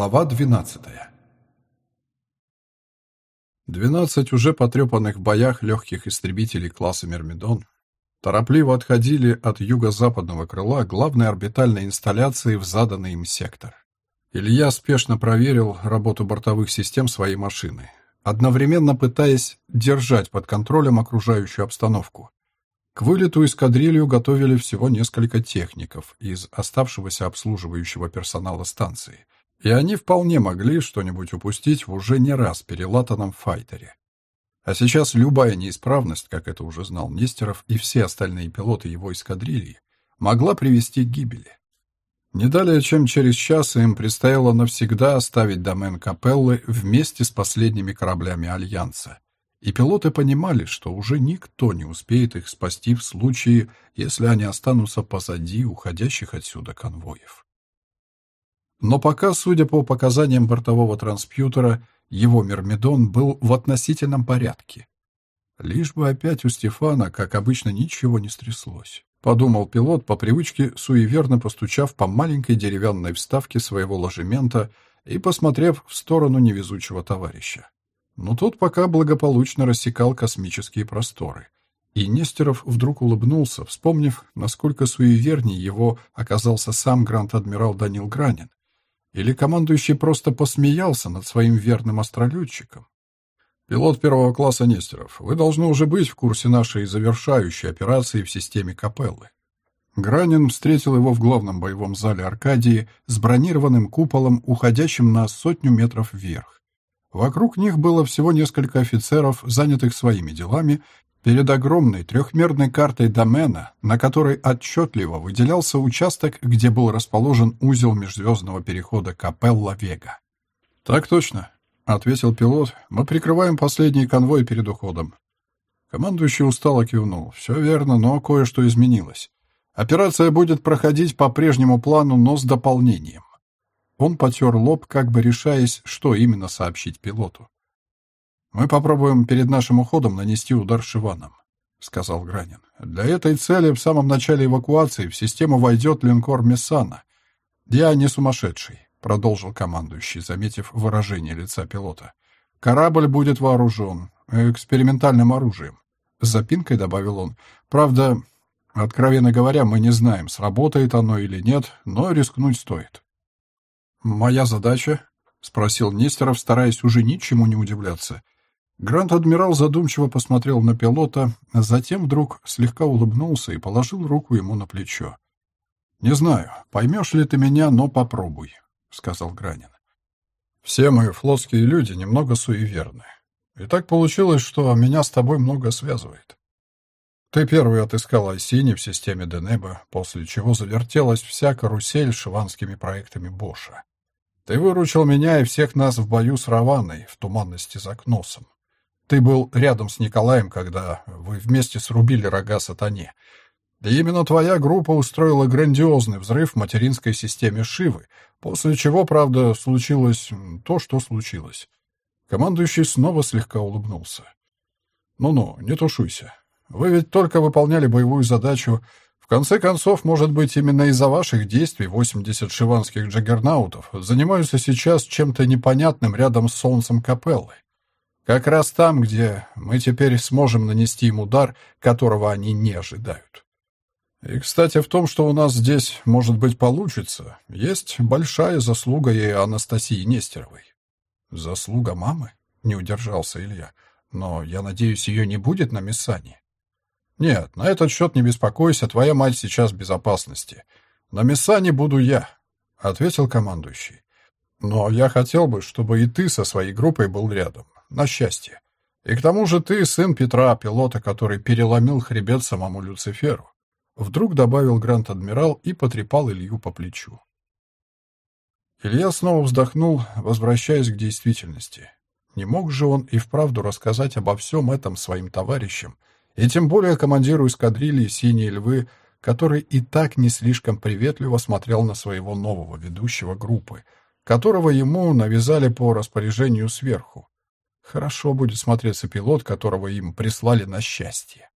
Глава 12 Двенадцать уже потрепанных в боях легких истребителей класса «Мирмидон» торопливо отходили от юго-западного крыла главной орбитальной инсталляции в заданный им сектор. Илья спешно проверил работу бортовых систем своей машины, одновременно пытаясь держать под контролем окружающую обстановку. К вылету эскадрилью готовили всего несколько техников из оставшегося обслуживающего персонала станции, и они вполне могли что-нибудь упустить в уже не раз перелатанном файтере. А сейчас любая неисправность, как это уже знал Нестеров и все остальные пилоты его эскадрильи, могла привести к гибели. Не далее, чем через час им предстояло навсегда оставить домен Капеллы вместе с последними кораблями Альянса. И пилоты понимали, что уже никто не успеет их спасти в случае, если они останутся позади уходящих отсюда конвоев. Но пока, судя по показаниям бортового транспьютера, его Мирмидон был в относительном порядке. Лишь бы опять у Стефана, как обычно, ничего не стряслось. Подумал пилот по привычке, суеверно постучав по маленькой деревянной вставке своего ложемента и посмотрев в сторону невезучего товарища. Но тот пока благополучно рассекал космические просторы. И Нестеров вдруг улыбнулся, вспомнив, насколько суеверней его оказался сам грант-адмирал Данил Гранин, или командующий просто посмеялся над своим верным астролетчиком? Пилот первого класса Нестеров, вы должны уже быть в курсе нашей завершающей операции в системе Капеллы. Гранин встретил его в главном боевом зале Аркадии с бронированным куполом, уходящим на сотню метров вверх. Вокруг них было всего несколько офицеров, занятых своими делами, Перед огромной трехмерной картой домена, на которой отчетливо выделялся участок, где был расположен узел межзвездного перехода Капелла-Вега. «Так точно», — ответил пилот. «Мы прикрываем последний конвой перед уходом». Командующий устало кивнул. «Все верно, но кое-что изменилось. Операция будет проходить по прежнему плану, но с дополнением». Он потер лоб, как бы решаясь, что именно сообщить пилоту. «Мы попробуем перед нашим уходом нанести удар Шиваном», — сказал Гранин. «Для этой цели в самом начале эвакуации в систему войдет линкор Мессана. Я не сумасшедший», — продолжил командующий, заметив выражение лица пилота. «Корабль будет вооружен экспериментальным оружием», — с запинкой добавил он. «Правда, откровенно говоря, мы не знаем, сработает оно или нет, но рискнуть стоит». «Моя задача?» — спросил Нестеров, стараясь уже ничему не удивляться. Гранд-адмирал задумчиво посмотрел на пилота, а затем вдруг слегка улыбнулся и положил руку ему на плечо. «Не знаю, поймешь ли ты меня, но попробуй», — сказал Гранин. «Все мы, флотские люди, немного суеверны. И так получилось, что меня с тобой много связывает. Ты первый отыскал Айсини в системе Денеба, после чего завертелась вся карусель шиванскими проектами Боша. Ты выручил меня и всех нас в бою с Раваной в туманности за Кносом. Ты был рядом с Николаем, когда вы вместе срубили рога сатане. И именно твоя группа устроила грандиозный взрыв в материнской системе Шивы, после чего, правда, случилось то, что случилось. Командующий снова слегка улыбнулся. «Ну-ну, не тушуйся. Вы ведь только выполняли боевую задачу. В конце концов, может быть, именно из-за ваших действий 80 шиванских джаггернаутов занимаются сейчас чем-то непонятным рядом с солнцем Капеллы. Как раз там, где мы теперь сможем нанести им удар, которого они не ожидают. И, кстати, в том, что у нас здесь, может быть, получится, есть большая заслуга и Анастасии Нестеровой. Заслуга мамы? Не удержался Илья. Но, я надеюсь, ее не будет на Мессане. Нет, на этот счет не беспокойся, твоя мать сейчас в безопасности. На Мессане буду я, ответил командующий. Но я хотел бы, чтобы и ты со своей группой был рядом на счастье. И к тому же ты сын Петра, пилота, который переломил хребет самому Люциферу. Вдруг добавил Грант-адмирал и потрепал Илью по плечу. Илья снова вздохнул, возвращаясь к действительности. Не мог же он и вправду рассказать обо всем этом своим товарищам, и тем более командиру эскадрильи «Синие львы», который и так не слишком приветливо смотрел на своего нового ведущего группы, которого ему навязали по распоряжению сверху. Хорошо будет смотреться пилот, которого им прислали на счастье.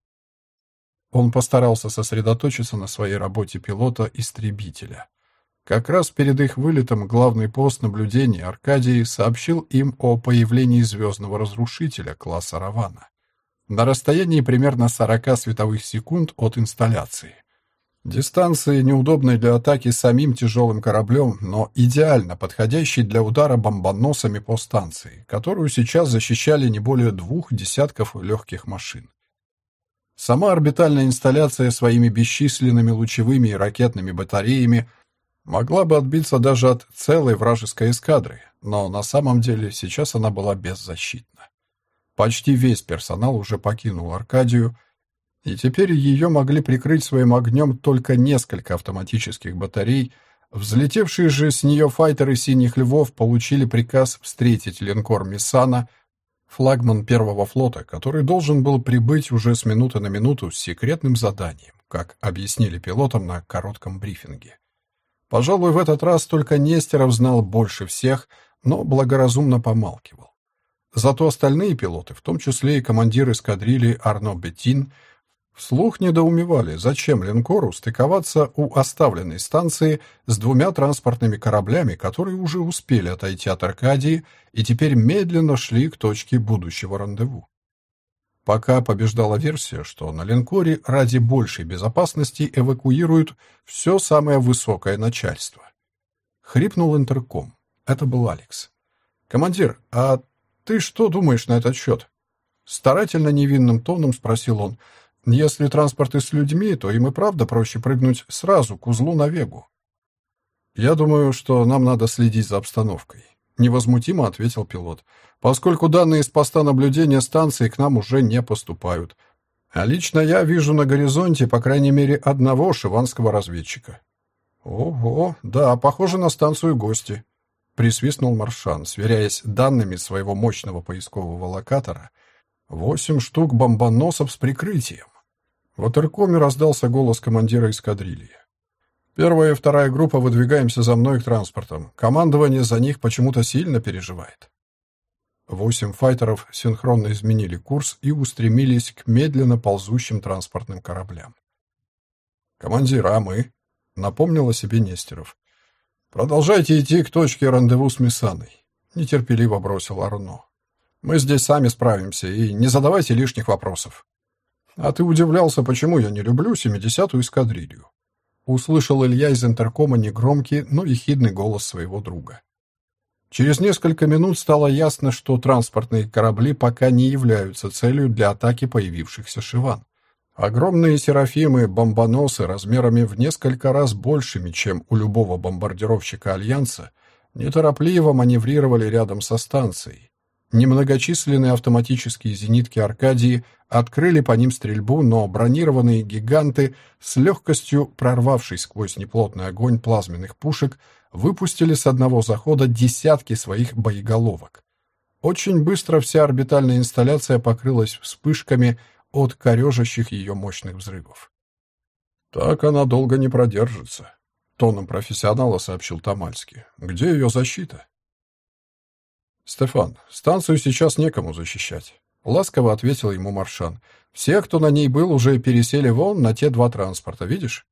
Он постарался сосредоточиться на своей работе пилота-истребителя. Как раз перед их вылетом главный пост наблюдения Аркадии сообщил им о появлении звездного разрушителя класса Равана на расстоянии примерно 40 световых секунд от инсталляции. Дистанция неудобная для атаки самим тяжелым кораблем, но идеально подходящей для удара бомбоносами по станции, которую сейчас защищали не более двух десятков легких машин. Сама орбитальная инсталляция своими бесчисленными лучевыми и ракетными батареями могла бы отбиться даже от целой вражеской эскадры, но на самом деле сейчас она была беззащитна. Почти весь персонал уже покинул Аркадию, и теперь ее могли прикрыть своим огнем только несколько автоматических батарей. Взлетевшие же с нее файтеры «Синих львов» получили приказ встретить линкор «Миссана», флагман первого флота, который должен был прибыть уже с минуты на минуту с секретным заданием, как объяснили пилотам на коротком брифинге. Пожалуй, в этот раз только Нестеров знал больше всех, но благоразумно помалкивал. Зато остальные пилоты, в том числе и командир эскадрильи Арно Беттин, Вслух недоумевали, зачем линкору стыковаться у оставленной станции с двумя транспортными кораблями, которые уже успели отойти от Аркадии и теперь медленно шли к точке будущего рандеву. Пока побеждала версия, что на линкоре ради большей безопасности эвакуируют все самое высокое начальство. Хрипнул интерком. Это был Алекс. «Командир, а ты что думаешь на этот счет?» Старательно невинным тоном спросил он. Если транспорты с людьми, то им и правда проще прыгнуть сразу к узлу на Вегу. Я думаю, что нам надо следить за обстановкой, невозмутимо ответил пилот, поскольку данные из поста наблюдения станции к нам уже не поступают. А лично я вижу на горизонте, по крайней мере, одного шиванского разведчика. Ого, да, похоже на станцию гости, присвистнул Маршан, сверяясь данными своего мощного поискового локатора. Восемь штук бомбоносов с прикрытием. В интеркоме раздался голос командира эскадрильи. «Первая и вторая группа выдвигаемся за мной к транспортам. Командование за них почему-то сильно переживает». Восемь файтеров синхронно изменили курс и устремились к медленно ползущим транспортным кораблям. «Командир, а мы?» — напомнил о себе Нестеров. «Продолжайте идти к точке рандеву с Миссаной», — нетерпеливо бросил Арно. «Мы здесь сами справимся, и не задавайте лишних вопросов». «А ты удивлялся, почему я не люблю семидесятую эскадрилью?» Услышал Илья из интеркома негромкий, но ехидный голос своего друга. Через несколько минут стало ясно, что транспортные корабли пока не являются целью для атаки появившихся шиван. Огромные серафимы, бомбоносы размерами в несколько раз большими, чем у любого бомбардировщика Альянса, неторопливо маневрировали рядом со станцией, Немногочисленные автоматические зенитки Аркадии открыли по ним стрельбу, но бронированные гиганты, с легкостью прорвавшись сквозь неплотный огонь плазменных пушек, выпустили с одного захода десятки своих боеголовок. Очень быстро вся орбитальная инсталляция покрылась вспышками от корежащих ее мощных взрывов. «Так она долго не продержится», — тоном профессионала сообщил Тамальский. «Где ее защита?» «Стефан, станцию сейчас некому защищать», — ласково ответил ему Маршан. «Все, кто на ней был, уже пересели вон на те два транспорта, видишь?»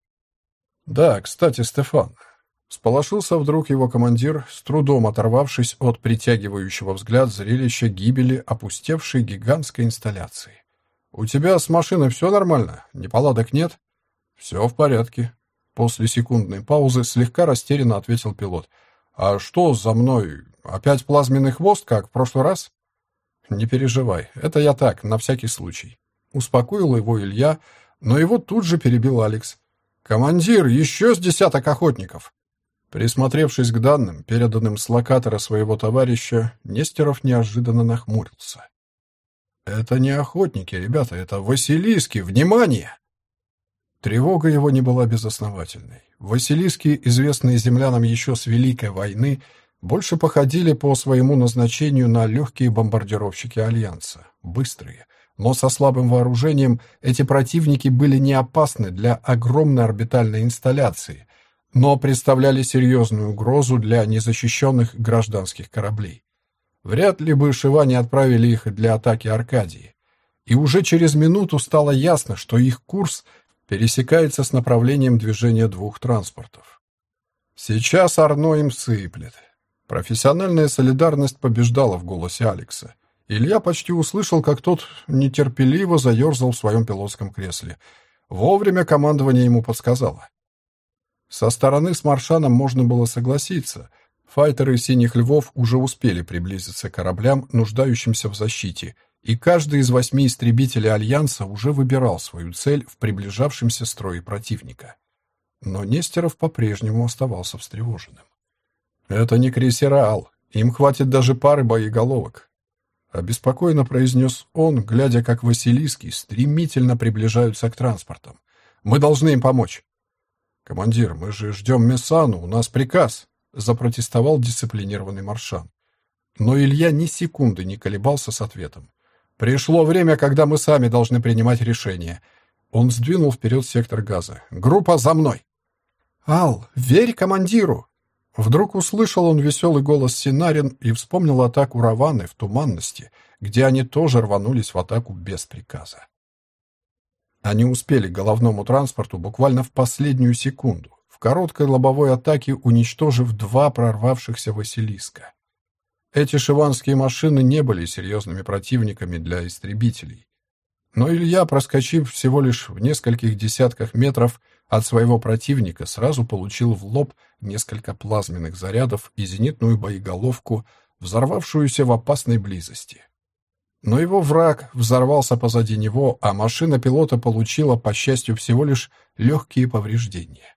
«Да, кстати, Стефан», — сполошился вдруг его командир, с трудом оторвавшись от притягивающего взгляд зрелища гибели опустевшей гигантской инсталляции. «У тебя с машиной все нормально? Неполадок нет?» «Все в порядке», — после секундной паузы слегка растерянно ответил пилот. «А что за мной? Опять плазменный хвост, как в прошлый раз? Не переживай, это я так, на всякий случай. Успокоил его Илья, но его тут же перебил Алекс. Командир, еще с десяток охотников. Присмотревшись к данным, переданным с локатора своего товарища, Нестеров неожиданно нахмурился. «Это не охотники, ребята, это Василиски! Внимание!» Тревога его не была безосновательной. Василиски, известные землянам еще с Великой войны, больше походили по своему назначению на легкие бомбардировщики Альянса, быстрые. Но со слабым вооружением эти противники были не опасны для огромной орбитальной инсталляции, но представляли серьезную угрозу для незащищенных гражданских кораблей. Вряд ли бы шиване отправили их для атаки Аркадии. И уже через минуту стало ясно, что их курс пересекается с направлением движения двух транспортов. Сейчас Арно им сыплет. Профессиональная солидарность побеждала в голосе Алекса. Илья почти услышал, как тот нетерпеливо заерзал в своем пилотском кресле. Вовремя командование ему подсказало. Со стороны с Маршаном можно было согласиться. Файтеры «Синих львов» уже успели приблизиться к кораблям, нуждающимся в защите, и каждый из восьми истребителей Альянса уже выбирал свою цель в приближавшемся строе противника. Но Нестеров по-прежнему оставался встревоженным. «Это не крейсера им хватит даже пары боеголовок», — обеспокоенно произнес он, глядя, как Василиски стремительно приближаются к транспортам. «Мы должны им помочь». «Командир, мы же ждем Мессану, у нас приказ», — запротестовал дисциплинированный Маршан. Но Илья ни секунды не колебался с ответом. «Пришло время, когда мы сами должны принимать решение». Он сдвинул вперед сектор газа. «Группа за мной!» «Ал, верь командиру!» Вдруг услышал он веселый голос Синарин и вспомнил атаку Раваны в Туманности, где они тоже рванулись в атаку без приказа. Они успели к головному транспорту буквально в последнюю секунду, в короткой лобовой атаке уничтожив два прорвавшихся Василиска. Эти шиванские машины не были серьезными противниками для истребителей. Но Илья, проскочив всего лишь в нескольких десятках метров от своего противника, сразу получил в лоб несколько плазменных зарядов и зенитную боеголовку, взорвавшуюся в опасной близости. Но его враг взорвался позади него, а машина пилота получила, по счастью, всего лишь легкие повреждения.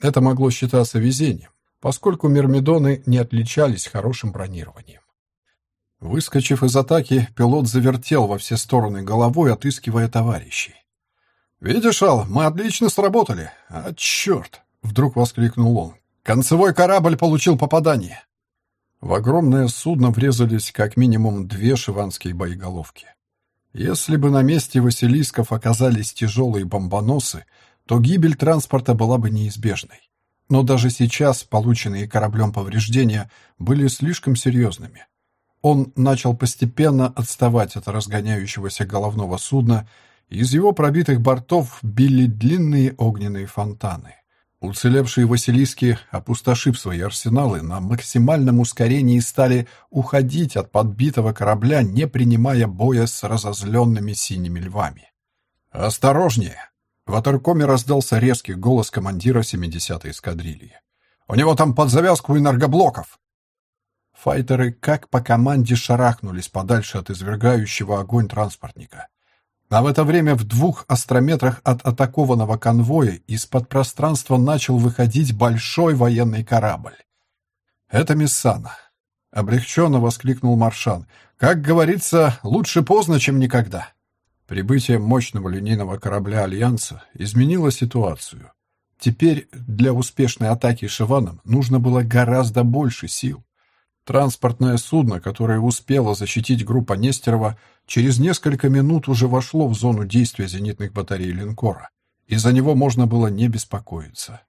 Это могло считаться везением, поскольку мирмидоны не отличались хорошим бронированием. Выскочив из атаки, пилот завертел во все стороны головой, отыскивая товарищей. «Видишь, Ал, мы отлично сработали. А, черт!» — вдруг воскликнул он. «Концевой корабль получил попадание!» В огромное судно врезались как минимум две шиванские боеголовки. Если бы на месте Василисков оказались тяжелые бомбоносы, то гибель транспорта была бы неизбежной. Но даже сейчас полученные кораблем повреждения были слишком серьезными. Он начал постепенно отставать от разгоняющегося головного судна, из его пробитых бортов били длинные огненные фонтаны. Уцелевшие Василиски, опустошив свои арсеналы, на максимальном ускорении стали уходить от подбитого корабля, не принимая боя с разозленными синими львами. «Осторожнее!» В Атеркоме раздался резкий голос командира 70-й эскадрильи. «У него там под завязку энергоблоков!» Файтеры, как по команде, шарахнулись подальше от извергающего огонь транспортника. А в это время в двух астрометрах от атакованного конвоя из-под пространства начал выходить большой военный корабль. «Это Миссана», — облегченно воскликнул Маршан. «Как говорится, лучше поздно, чем никогда». Прибытие мощного линейного корабля Альянса изменило ситуацию. Теперь для успешной атаки Шиваном нужно было гораздо больше сил. Транспортное судно, которое успело защитить группа Нестерова, через несколько минут уже вошло в зону действия зенитных батарей линкора, и за него можно было не беспокоиться.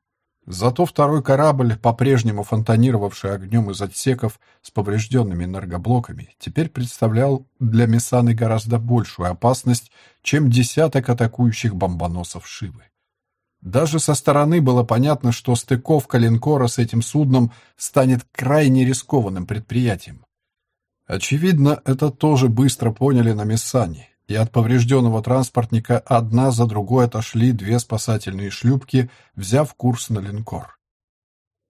Зато второй корабль, по-прежнему фонтанировавший огнем из отсеков с поврежденными энергоблоками, теперь представлял для Мессаны гораздо большую опасность, чем десяток атакующих бомбоносов Шивы. Даже со стороны было понятно, что стыковка линкора с этим судном станет крайне рискованным предприятием. Очевидно, это тоже быстро поняли на Мессане, и от поврежденного транспортника одна за другой отошли две спасательные шлюпки, взяв курс на линкор.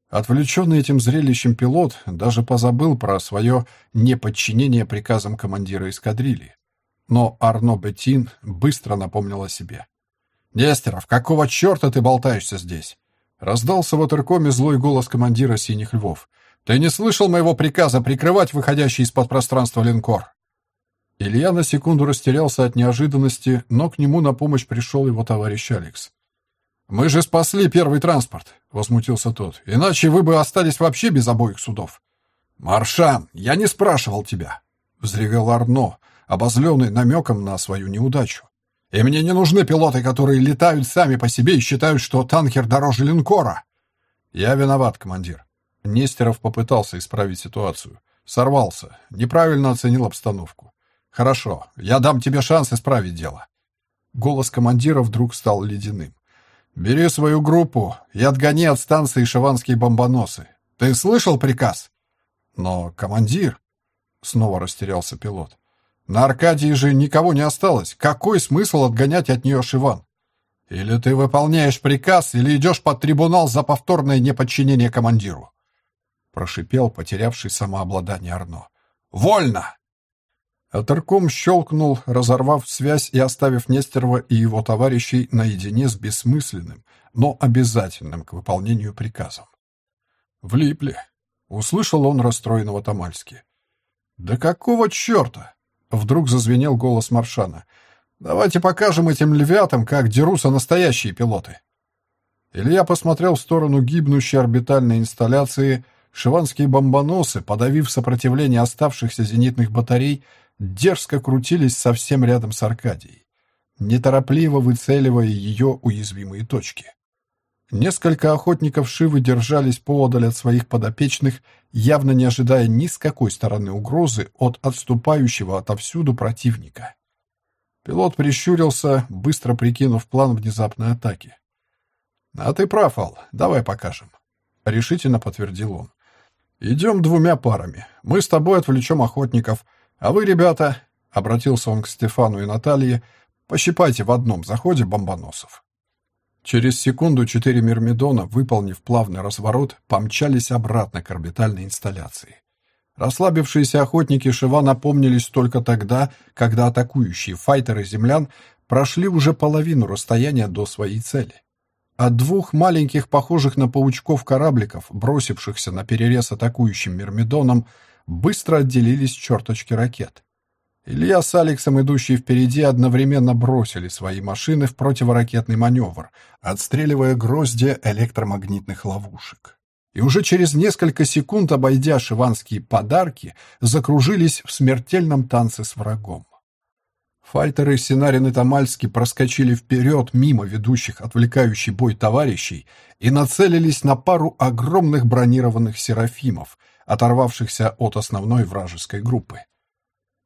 Отвлеченный этим зрелищем пилот даже позабыл про свое неподчинение приказам командира эскадрильи. Но Арно Беттин быстро напомнил о себе. «Нестеров, какого черта ты болтаешься здесь?» Раздался в отеркоме злой голос командира «Синих львов». «Ты не слышал моего приказа прикрывать выходящий из-под пространства линкор?» Илья на секунду растерялся от неожиданности, но к нему на помощь пришел его товарищ Алекс. «Мы же спасли первый транспорт», — возмутился тот. «Иначе вы бы остались вообще без обоих судов». «Маршан, я не спрашивал тебя», — взревел Арно, обозленный намеком на свою неудачу. И мне не нужны пилоты, которые летают сами по себе и считают, что танкер дороже линкора. Я виноват, командир. Нестеров попытался исправить ситуацию. Сорвался, неправильно оценил обстановку. Хорошо, я дам тебе шанс исправить дело. Голос командира вдруг стал ледяным. «Бери свою группу и отгони от станции шиванские бомбоносы. Ты слышал приказ?» «Но, командир...» — снова растерялся пилот. «На Аркадии же никого не осталось. Какой смысл отгонять от нее Шиван? Или ты выполняешь приказ, или идешь под трибунал за повторное неподчинение командиру?» Прошипел потерявший самообладание Арно. «Вольно!» Атерком щелкнул, разорвав связь и оставив Нестерова и его товарищей наедине с бессмысленным, но обязательным к выполнению приказом. «Влипли!» — услышал он расстроенного Тамальски. «Да какого черта?» — вдруг зазвенел голос Маршана. «Давайте покажем этим львятам, как дерутся настоящие пилоты». Илья посмотрел в сторону гибнущей орбитальной инсталляции. Шиванские бомбоносы, подавив сопротивление оставшихся зенитных батарей, дерзко крутились совсем рядом с Аркадией, неторопливо выцеливая ее уязвимые точки. Несколько охотников Шивы держались поодаль от своих подопечных, явно не ожидая ни с какой стороны угрозы от отступающего отовсюду противника. Пилот прищурился, быстро прикинув план внезапной атаки. «А ты прав, Ал, давай покажем», — решительно подтвердил он. «Идем двумя парами. Мы с тобой отвлечем охотников, «А вы, ребята», — обратился он к Стефану и Наталье, — «пощипайте в одном заходе бомбоносов». Через секунду четыре мирмидона, выполнив плавный разворот, помчались обратно к орбитальной инсталляции. Расслабившиеся охотники Шива напомнились только тогда, когда атакующие файтеры землян прошли уже половину расстояния до своей цели. От двух маленьких, похожих на паучков корабликов, бросившихся на перерез атакующим мирмидоном, быстро отделились черточки ракет. Илья с Алексом, идущие впереди, одновременно бросили свои машины в противоракетный маневр, отстреливая грозди электромагнитных ловушек. И уже через несколько секунд, обойдя шиванские подарки, закружились в смертельном танце с врагом. Файтеры Синарин и Тамальский проскочили вперед мимо ведущих отвлекающий бой товарищей и нацелились на пару огромных бронированных серафимов — оторвавшихся от основной вражеской группы.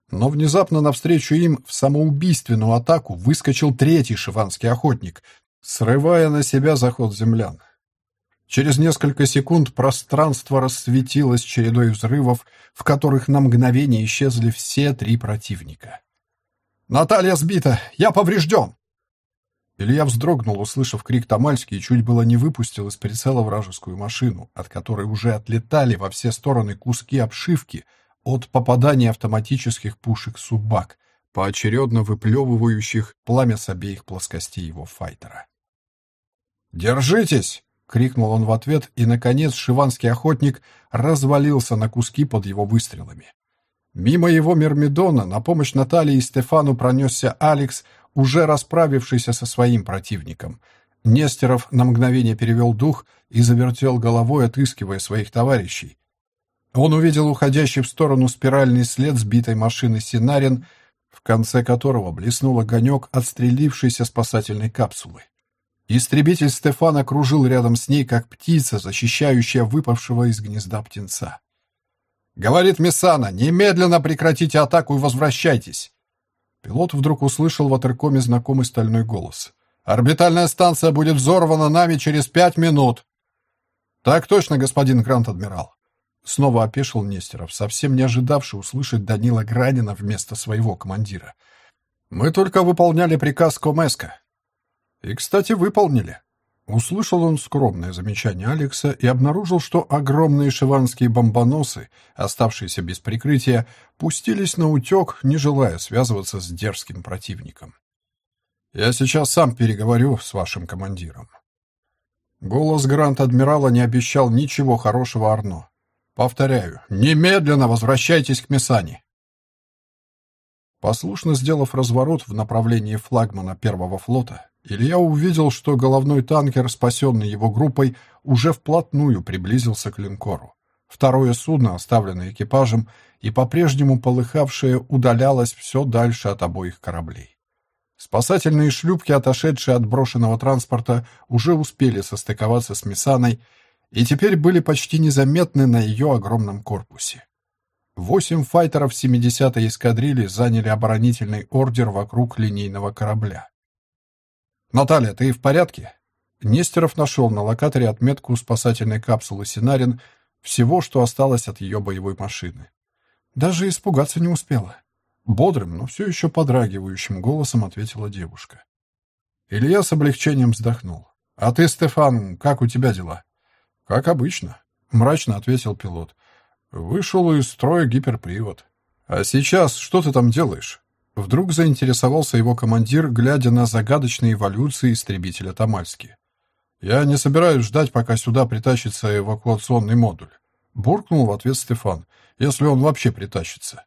Но внезапно навстречу им в самоубийственную атаку выскочил третий шиванский охотник, срывая на себя заход землян. Через несколько секунд пространство рассветилось чередой взрывов, в которых на мгновение исчезли все три противника. «Наталья сбита! Я поврежден!» Илья вздрогнул, услышав крик Тамальский, и чуть было не выпустил из прицела вражескую машину, от которой уже отлетали во все стороны куски обшивки от попадания автоматических пушек «Субак», поочередно выплевывающих пламя с обеих плоскостей его файтера. «Держитесь!» — крикнул он в ответ, и, наконец, шиванский охотник развалился на куски под его выстрелами. Мимо его Мермидона на помощь Наталье и Стефану пронесся Алекс, уже расправившийся со своим противником. Нестеров на мгновение перевел дух и завертел головой, отыскивая своих товарищей. Он увидел уходящий в сторону спиральный след сбитой машины «Синарин», в конце которого блеснул огонек отстрелившейся спасательной капсулы. Истребитель Стефана кружил рядом с ней, как птица, защищающая выпавшего из гнезда птенца. «Говорит Мессана, немедленно прекратите атаку и возвращайтесь!» Пилот вдруг услышал в атеркоме знакомый стальной голос. «Орбитальная станция будет взорвана нами через пять минут!» «Так точно, господин Грант-адмирал!» Снова опешил Нестеров, совсем не ожидавший услышать Данила Гранина вместо своего командира. «Мы только выполняли приказ Комеска». «И, кстати, выполнили», Услышал он скромное замечание Алекса и обнаружил, что огромные шиванские бомбоносы, оставшиеся без прикрытия, пустились на утек, не желая связываться с дерзким противником. «Я сейчас сам переговорю с вашим командиром». Голос Грант-адмирала не обещал ничего хорошего Арно. «Повторяю, немедленно возвращайтесь к Мессани». Послушно сделав разворот в направлении флагмана Первого флота, Илья увидел, что головной танкер, спасенный его группой, уже вплотную приблизился к линкору. Второе судно, оставленное экипажем и по-прежнему полыхавшее, удалялось все дальше от обоих кораблей. Спасательные шлюпки, отошедшие от брошенного транспорта, уже успели состыковаться с Мессаной и теперь были почти незаметны на ее огромном корпусе. Восемь файтеров 70-й эскадрильи заняли оборонительный ордер вокруг линейного корабля. «Наталья, ты в порядке?» Нестеров нашел на локаторе отметку спасательной капсулы «Синарин», всего, что осталось от ее боевой машины. Даже испугаться не успела. Бодрым, но все еще подрагивающим голосом ответила девушка. Илья с облегчением вздохнул. «А ты, Стефан, как у тебя дела?» «Как обычно», — мрачно ответил пилот. «Вышел из строя гиперпривод». «А сейчас что ты там делаешь?» Вдруг заинтересовался его командир, глядя на загадочные эволюции истребителя Тамальски. «Я не собираюсь ждать, пока сюда притащится эвакуационный модуль», — буркнул в ответ Стефан, «если он вообще притащится».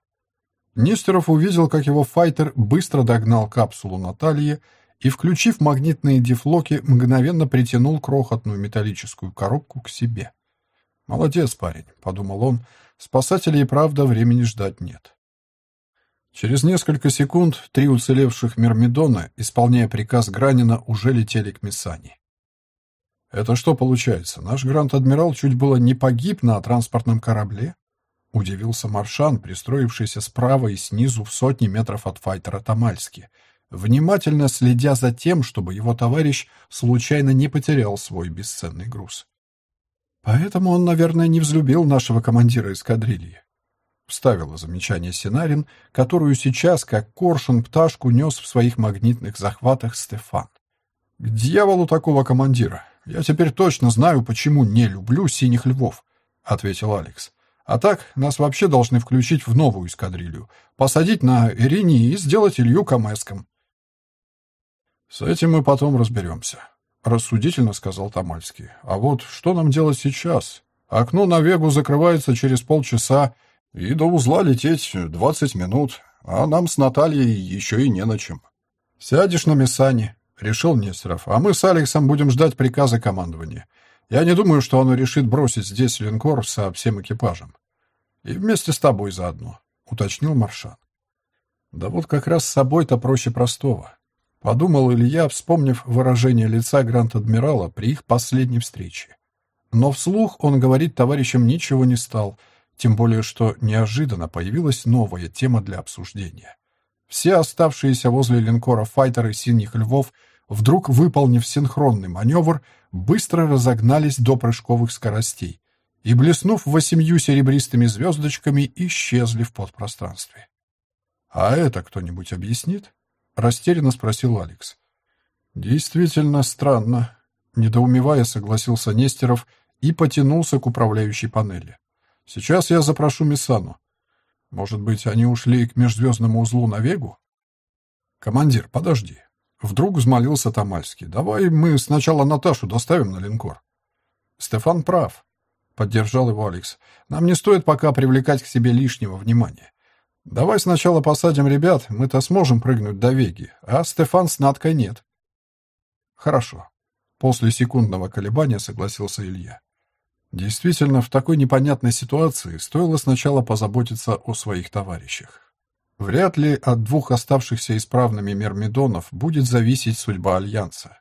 Нестеров увидел, как его файтер быстро догнал капсулу Натальи и, включив магнитные дефлоки, мгновенно притянул крохотную металлическую коробку к себе. «Молодец, парень», — подумал он, — «спасателей правда времени ждать нет». Через несколько секунд три уцелевших Мирмидона, исполняя приказ Гранина, уже летели к Мессани. «Это что получается? Наш Гранд-Адмирал чуть было не погиб на транспортном корабле?» — удивился Маршан, пристроившийся справа и снизу в сотни метров от файтера Тамальски, внимательно следя за тем, чтобы его товарищ случайно не потерял свой бесценный груз. «Поэтому он, наверное, не взлюбил нашего командира эскадрильи», вставила замечание Синарин, которую сейчас, как коршун пташку, нес в своих магнитных захватах Стефан. «К дьяволу такого командира! Я теперь точно знаю, почему не люблю синих львов», — ответил Алекс. «А так, нас вообще должны включить в новую эскадрилью, посадить на Ирине и сделать Илью Камеском». «С этим мы потом разберемся», — рассудительно сказал Тамальский. «А вот что нам делать сейчас? Окно на Вегу закрывается через полчаса, — и до узла лететь двадцать минут, а нам с Натальей еще и не на чем. Сядешь на Мессане, решил Нестеров, а мы с Алексом будем ждать приказа командования. Я не думаю, что оно решит бросить здесь линкор со всем экипажем. И вместе с тобой заодно, уточнил Маршан. Да вот как раз с собой-то проще простого. Подумал Илья, вспомнив выражение лица Гранд-Адмирала при их последней встрече. Но вслух он говорить товарищам ничего не стал — тем более, что неожиданно появилась новая тема для обсуждения. Все оставшиеся возле линкора файтеры «Синих львов», вдруг выполнив синхронный маневр, быстро разогнались до прыжковых скоростей и, блеснув восемью серебристыми звездочками, исчезли в подпространстве. «А это кто-нибудь объяснит?» — растерянно спросил Алекс. «Действительно странно», — недоумевая согласился Нестеров и потянулся к управляющей панели. Сейчас я запрошу Мисану. Может быть, они ушли к межзвездному узлу на Вегу? Командир, подожди. Вдруг взмолился Тамальский. Давай мы сначала Наташу доставим на линкор. Стефан прав. Поддержал его Алекс. Нам не стоит пока привлекать к себе лишнего внимания. Давай сначала посадим ребят, мы-то сможем прыгнуть до Веги, а Стефан с Наткой нет. Хорошо. После секундного колебания согласился Илья. Действительно, в такой непонятной ситуации стоило сначала позаботиться о своих товарищах. Вряд ли от двух оставшихся исправными Мермидонов будет зависеть судьба Альянса.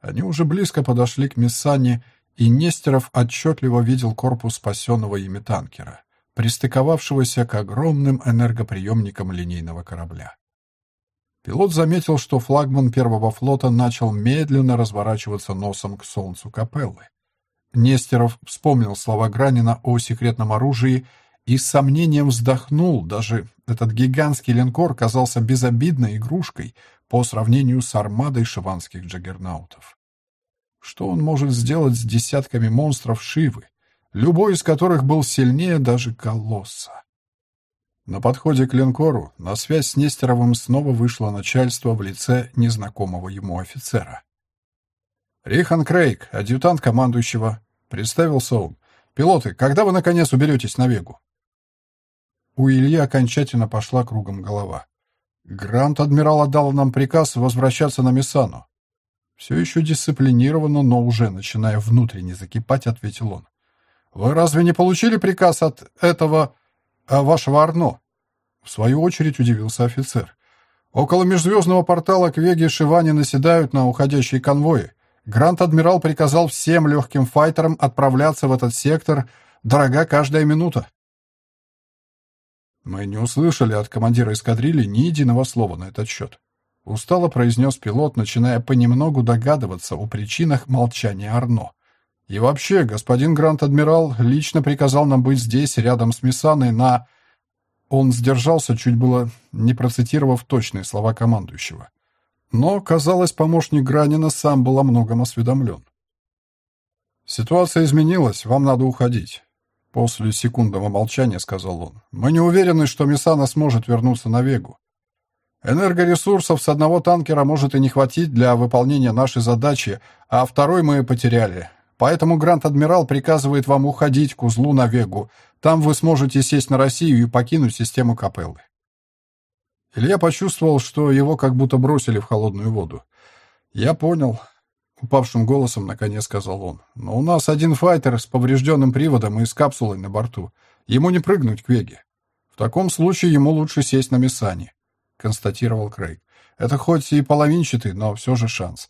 Они уже близко подошли к Мессане, и Нестеров отчетливо видел корпус спасенного ими танкера, пристыковавшегося к огромным энергоприемникам линейного корабля. Пилот заметил, что флагман первого флота начал медленно разворачиваться носом к солнцу капеллы. Нестеров вспомнил слова Гранина о секретном оружии и с сомнением вздохнул. Даже этот гигантский линкор казался безобидной игрушкой по сравнению с армадой шиванских джаггернаутов. Что он может сделать с десятками монстров Шивы, любой из которых был сильнее даже колосса? На подходе к линкору на связь с Нестеровым снова вышло начальство в лице незнакомого ему офицера. «Рихан Крейг, адъютант командующего», — представился он. «Пилоты, когда вы, наконец, уберетесь на Вегу?» У Ильи окончательно пошла кругом голова. Грант-адмирал отдал нам приказ возвращаться на Мессану. Все еще дисциплинированно, но уже начиная внутренне закипать, ответил он. «Вы разве не получили приказ от этого... А, вашего Арно?» В свою очередь удивился офицер. «Около межзвездного портала к Веге Шивани наседают на уходящие конвои. Грант-адмирал приказал всем легким файтерам отправляться в этот сектор. Дорога каждая минута. Мы не услышали от командира эскадрильи ни единого слова на этот счет, Устало произнес пилот, начиная понемногу догадываться о причинах молчания Арно. И вообще, господин Грант-адмирал лично приказал нам быть здесь, рядом с Мисаной, на... Он сдержался, чуть было не процитировав точные слова командующего. Но, казалось, помощник Гранина сам был о многом осведомлен. «Ситуация изменилась, вам надо уходить», — после секундного молчания сказал он. «Мы не уверены, что Мисана сможет вернуться на Вегу. Энергоресурсов с одного танкера может и не хватить для выполнения нашей задачи, а второй мы потеряли. Поэтому Грант-адмирал приказывает вам уходить к узлу на Вегу. Там вы сможете сесть на Россию и покинуть систему Капеллы. Илья почувствовал, что его как будто бросили в холодную воду. «Я понял», — упавшим голосом наконец сказал он. «Но у нас один файтер с поврежденным приводом и с капсулой на борту. Ему не прыгнуть к Веге. В таком случае ему лучше сесть на Мессане», — констатировал Крейг. «Это хоть и половинчатый, но все же шанс.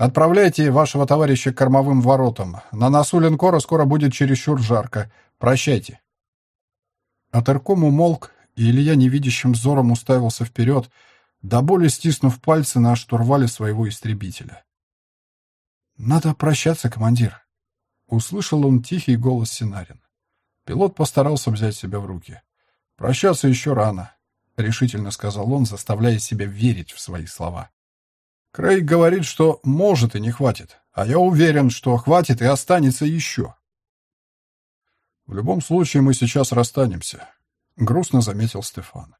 Отправляйте вашего товарища к кормовым воротам. На носу линкора скоро будет чересчур жарко. Прощайте. Атерком умолк, и Илья невидящим взором уставился вперед, до боли стиснув пальцы на штурвале своего истребителя. «Надо прощаться, командир», — услышал он тихий голос Синарин. Пилот постарался взять себя в руки. «Прощаться еще рано», — решительно сказал он, заставляя себя верить в свои слова. Крейг говорит, что может и не хватит, а я уверен, что хватит и останется еще. В любом случае мы сейчас расстанемся, грустно заметил Стефан.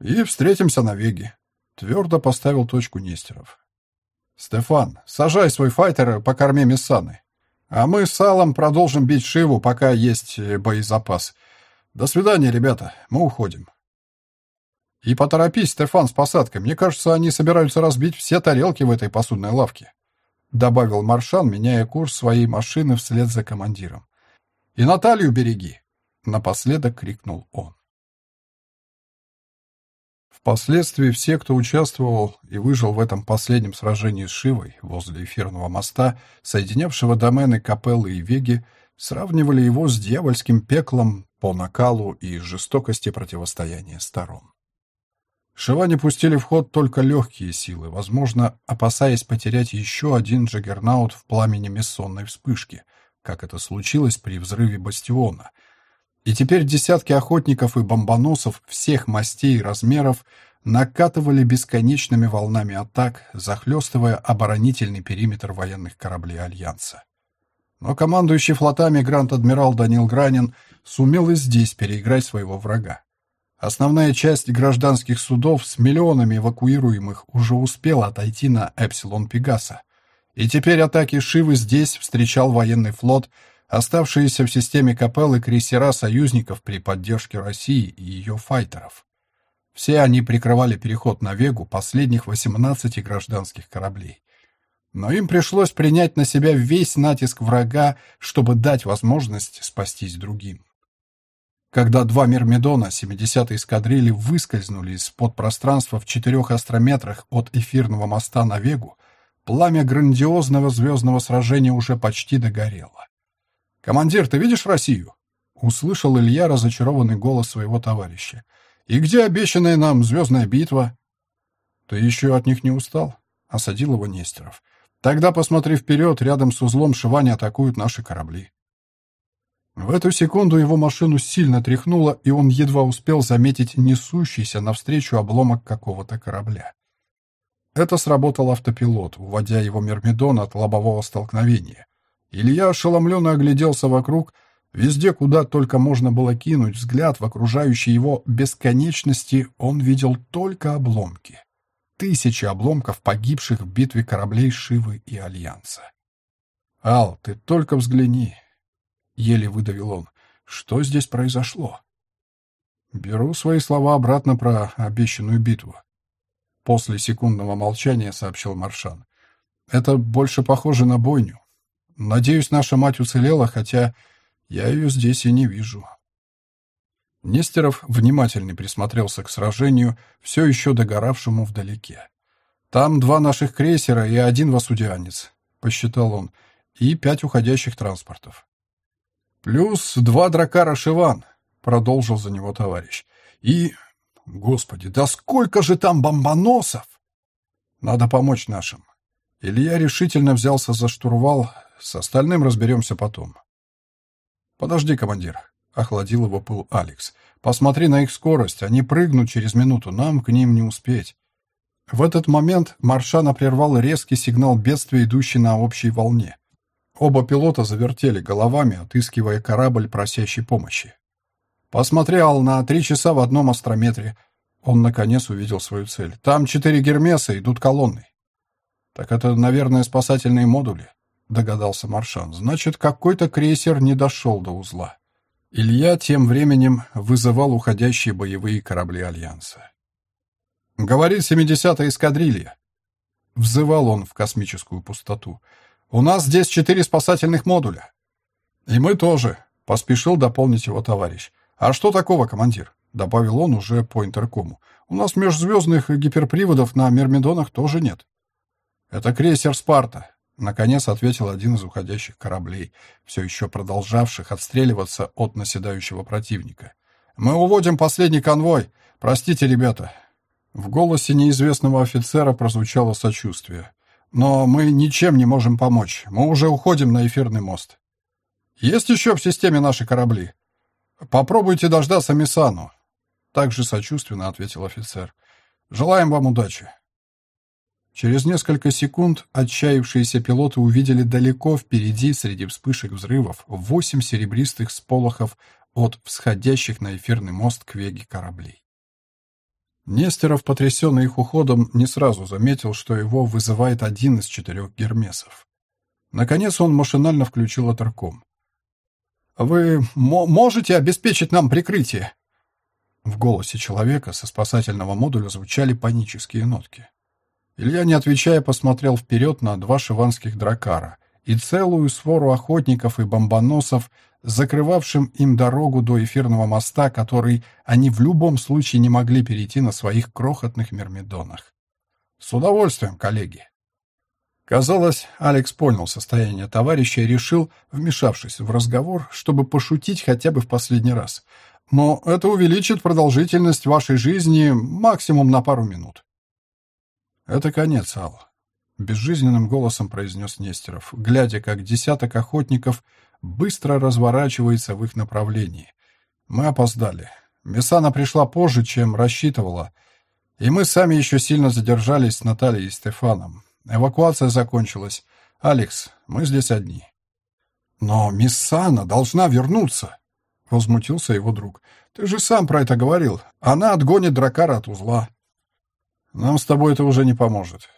И встретимся на Веге. Твердо поставил точку Нестеров. Стефан, сажай свой файтер по корме Мессаны. А мы с Алом продолжим бить Шиву, пока есть боезапас. До свидания, ребята. Мы уходим. И поторопись, Стефан, с посадкой. Мне кажется, они собираются разбить все тарелки в этой посудной лавке. Добавил Маршан, меняя курс своей машины вслед за командиром. И Наталью береги. Напоследок крикнул он. Впоследствии все, кто участвовал и выжил в этом последнем сражении с Шивой возле эфирного моста, соединявшего домены Капеллы и Веги, сравнивали его с дьявольским пеклом по накалу и жестокости противостояния сторон. Шиване пустили в ход только легкие силы, возможно, опасаясь потерять еще один джаггернаут в пламени мессонной вспышки, как это случилось при взрыве бастиона. И теперь десятки охотников и бомбоносов всех мастей и размеров накатывали бесконечными волнами атак, захлестывая оборонительный периметр военных кораблей Альянса. Но командующий флотами грант-адмирал Данил Гранин сумел и здесь переиграть своего врага. Основная часть гражданских судов с миллионами эвакуируемых уже успела отойти на Эпсилон Пегаса. И теперь атаки Шивы здесь встречал военный флот, оставшиеся в системе Капеллы крейсера союзников при поддержке России и ее файтеров. Все они прикрывали переход на Вегу последних 18 гражданских кораблей. Но им пришлось принять на себя весь натиск врага, чтобы дать возможность спастись другим. Когда два Мирмидона 70-й эскадрильи выскользнули из-под пространства в четырех астрометрах от эфирного моста на Вегу, пламя грандиозного звездного сражения уже почти догорело. «Командир, ты видишь Россию?» — услышал Илья разочарованный голос своего товарища. «И где обещанная нам звездная битва?» «Ты еще от них не устал?» — осадил его Нестеров. «Тогда посмотри вперед, рядом с узлом Шивани атакуют наши корабли». В эту секунду его машину сильно тряхнуло, и он едва успел заметить несущийся навстречу обломок какого-то корабля. Это сработал автопилот, уводя его Мермидон от лобового столкновения. Илья ошеломленно огляделся вокруг, везде, куда только можно было кинуть взгляд в окружающей его бесконечности, он видел только обломки. Тысячи обломков погибших в битве кораблей Шивы и Альянса. «Ал, ты только взгляни!» Еле выдавил он. Что здесь произошло? Беру свои слова обратно про обещанную битву. После секундного молчания сообщил Маршан. Это больше похоже на бойню. Надеюсь, наша мать уцелела, хотя я ее здесь и не вижу. Нестеров внимательно присмотрелся к сражению, все еще догоравшему вдалеке. «Там два наших крейсера и один васудианец», — посчитал он, — «и пять уходящих транспортов. «Плюс два дракара Шиван», — продолжил за него товарищ. «И... Господи, да сколько же там бомбоносов!» Надо помочь нашим. Илья решительно взялся за штурвал, с остальным разберемся потом. «Подожди, командир», — охладил его пыл Алекс. «Посмотри на их скорость, они прыгнут через минуту, нам к ним не успеть». В этот момент Маршана прервал резкий сигнал бедствия, идущий на общей волне. Оба пилота завертели головами, отыскивая корабль, просящий помощи. Посмотрел на три часа в одном астрометре. Он, наконец, увидел свою цель. Там четыре Гермеса идут колонной. «Так это, наверное, спасательные модули», — догадался Маршан. «Значит, какой-то крейсер не дошел до узла». Илья тем временем вызывал уходящие боевые корабли Альянса. «Говорит семидесятая эскадрилья», — взывал он в космическую пустоту. «У нас здесь четыре спасательных модуля». «И мы тоже», — поспешил дополнить его товарищ. «А что такого, командир?» — добавил он уже по интеркому. «У нас межзвездных гиперприводов на Мермидонах тоже нет». «Это крейсер «Спарта», — наконец ответил один из уходящих кораблей, все еще продолжавших отстреливаться от наседающего противника. «Мы уводим последний конвой. Простите, ребята». В голосе неизвестного офицера прозвучало сочувствие. «Но мы ничем не можем помочь. Мы уже уходим на эфирный мост». «Есть еще в системе наши корабли?» «Попробуйте дождаться Мисану», — также сочувственно ответил офицер. «Желаем вам удачи». Через несколько секунд отчаявшиеся пилоты увидели далеко впереди, среди вспышек взрывов, восемь серебристых сполохов от всходящих на эфирный мост к веге кораблей. Нестеров, потрясенный их уходом, не сразу заметил, что его вызывает один из четырех гермесов. Наконец он машинально включил оторком. «Вы можете обеспечить нам прикрытие?» В голосе человека со спасательного модуля звучали панические нотки. Илья, не отвечая, посмотрел вперед на два шиванских дракара и целую свору охотников и бомбоносов, закрывавшим им дорогу до эфирного моста, который они в любом случае не могли перейти на своих крохотных мермидонах. «С удовольствием, коллеги!» Казалось, Алекс понял состояние товарища и решил, вмешавшись в разговор, чтобы пошутить хотя бы в последний раз. «Но это увеличит продолжительность вашей жизни максимум на пару минут. «Это конец, Ал», — безжизненным голосом произнес Нестеров, глядя, как десяток охотников быстро разворачивается в их направлении. «Мы опоздали. Мессана пришла позже, чем рассчитывала, и мы сами еще сильно задержались с Натальей и Стефаном. Эвакуация закончилась. Алекс, мы здесь одни». «Но Миссана должна вернуться», — возмутился его друг. «Ты же сам про это говорил. Она отгонит дракара от узла». Нам с тобой это уже не поможет.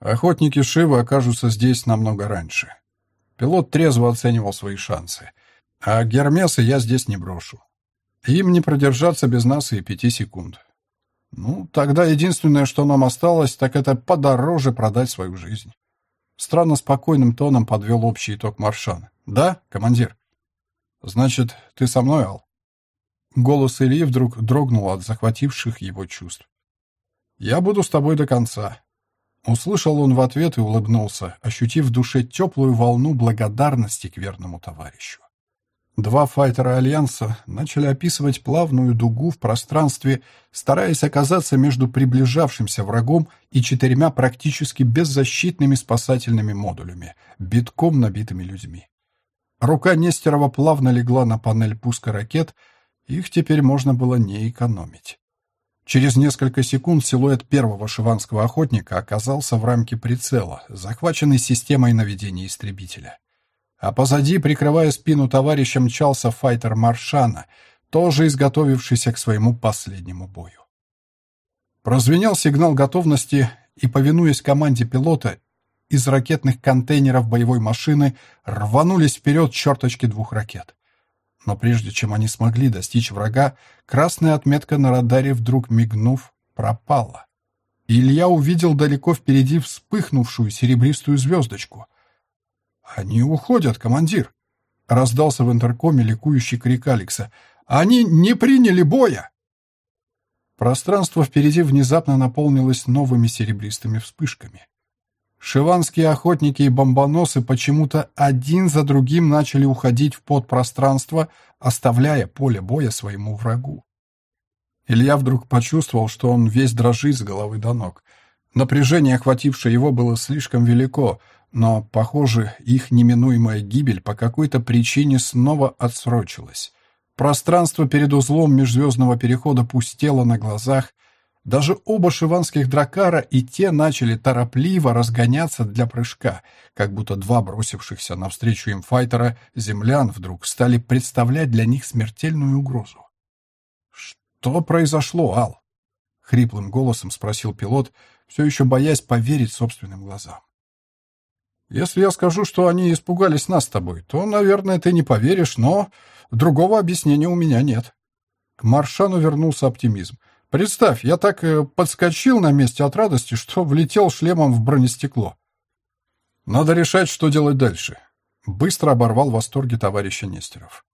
Охотники Шивы окажутся здесь намного раньше. Пилот трезво оценивал свои шансы. А Гермеса я здесь не брошу. Им не продержаться без нас и пяти секунд. Ну, тогда единственное, что нам осталось, так это подороже продать свою жизнь. Странно спокойным тоном подвел общий итог Маршан. Да, командир? Значит, ты со мной, Ал? Голос Ильи вдруг дрогнул от захвативших его чувств. «Я буду с тобой до конца». Услышал он в ответ и улыбнулся, ощутив в душе теплую волну благодарности к верному товарищу. Два файтера Альянса начали описывать плавную дугу в пространстве, стараясь оказаться между приближавшимся врагом и четырьмя практически беззащитными спасательными модулями, битком набитыми людьми. Рука Нестерова плавно легла на панель пуска ракет, их теперь можно было не экономить. Через несколько секунд силуэт первого шиванского охотника оказался в рамке прицела, захваченный системой наведения истребителя. А позади, прикрывая спину товарища, мчался файтер Маршана, тоже изготовившийся к своему последнему бою. Прозвенел сигнал готовности, и, повинуясь команде пилота, из ракетных контейнеров боевой машины рванулись вперед черточки двух ракет. Но прежде чем они смогли достичь врага, красная отметка на радаре, вдруг мигнув, пропала. Илья увидел далеко впереди вспыхнувшую серебристую звездочку. «Они уходят, командир!» — раздался в интеркоме ликующий крик Алекса. «Они не приняли боя!» Пространство впереди внезапно наполнилось новыми серебристыми вспышками. Шиванские охотники и бомбоносы почему-то один за другим начали уходить в подпространство, оставляя поле боя своему врагу. Илья вдруг почувствовал, что он весь дрожит с головы до ног. Напряжение, охватившее его, было слишком велико, но, похоже, их неминуемая гибель по какой-то причине снова отсрочилась. Пространство перед узлом межзвездного перехода пустело на глазах, даже оба шиванских дракара и те начали торопливо разгоняться для прыжка, как будто два бросившихся навстречу им файтера землян вдруг стали представлять для них смертельную угрозу. «Что произошло, Ал?» — хриплым голосом спросил пилот, все еще боясь поверить собственным глазам. «Если я скажу, что они испугались нас с тобой, то, наверное, ты не поверишь, но другого объяснения у меня нет». К Маршану вернулся оптимизм — Представь, я так э, подскочил на месте от радости, что влетел шлемом в бронестекло. Надо решать, что делать дальше. Быстро оборвал восторги товарища Нестеров.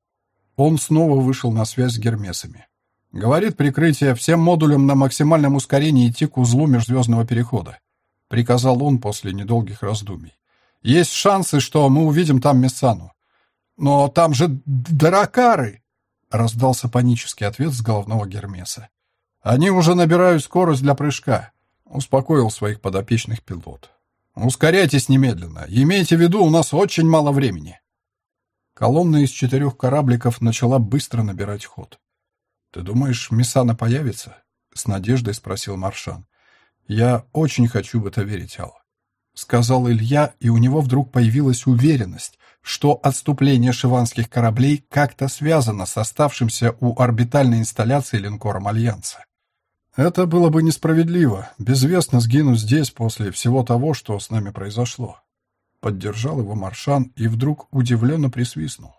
Он снова вышел на связь с гермесами. Говорит прикрытие всем модулям на максимальном ускорении идти к узлу межзвездного перехода. Приказал он после недолгих раздумий. Есть шансы, что мы увидим там Мессану. Но там же дракары! Раздался панический ответ с головного Гермеса. Они уже набирают скорость для прыжка, успокоил своих подопечных пилот. Ускоряйтесь немедленно. Имейте в виду, у нас очень мало времени. Колонна из четырех корабликов начала быстро набирать ход. Ты думаешь, Мисана появится? с надеждой спросил Маршан. Я очень хочу в это верить, Ал, сказал Илья, и у него вдруг появилась уверенность, что отступление шиванских кораблей как-то связано с оставшимся у орбитальной инсталляции линкором Альянса. Это было бы несправедливо, безвестно сгинуть здесь после всего того, что с нами произошло. Поддержал его Маршан и вдруг удивленно присвистнул.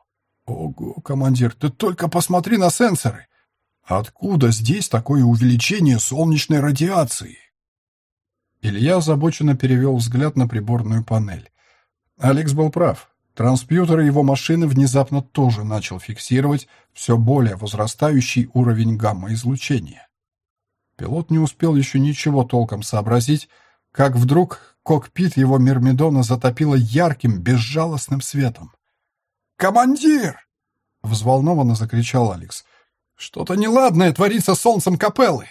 Ого, командир, ты только посмотри на сенсоры! Откуда здесь такое увеличение солнечной радиации? Илья озабоченно перевел взгляд на приборную панель. Алекс был прав. Транспьютер его машины внезапно тоже начал фиксировать все более возрастающий уровень гамма-излучения. Пилот не успел еще ничего толком сообразить, как вдруг кокпит его Мирмидона затопило ярким, безжалостным светом. «Командир!» — взволнованно закричал Алекс. «Что-то неладное творится с солнцем капеллы!»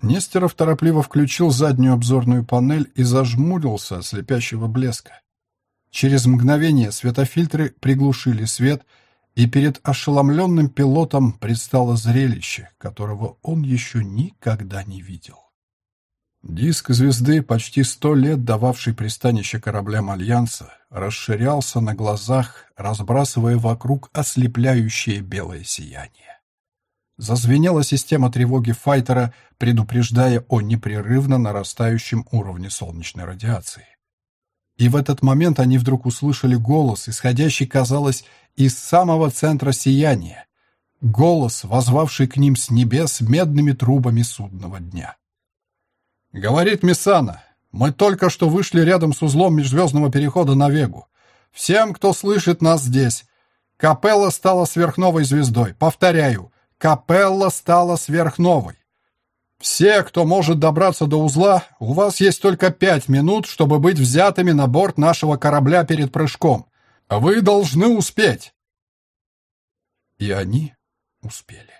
Нестеров торопливо включил заднюю обзорную панель и зажмурился от слепящего блеска. Через мгновение светофильтры приглушили свет — и перед ошеломленным пилотом предстало зрелище, которого он еще никогда не видел. Диск звезды, почти сто лет дававший пристанище кораблям Альянса, расширялся на глазах, разбрасывая вокруг ослепляющее белое сияние. Зазвенела система тревоги файтера, предупреждая о непрерывно нарастающем уровне солнечной радиации. И в этот момент они вдруг услышали голос, исходящий, казалось, из самого центра сияния. Голос, возвавший к ним с небес медными трубами судного дня. «Говорит Мисана, мы только что вышли рядом с узлом межзвездного перехода на Вегу. Всем, кто слышит нас здесь, Капелла стала сверхновой звездой. Повторяю, Капелла стала сверхновой. Все, кто может добраться до узла, у вас есть только пять минут, чтобы быть взятыми на борт нашего корабля перед прыжком. Вы должны успеть. И они успели.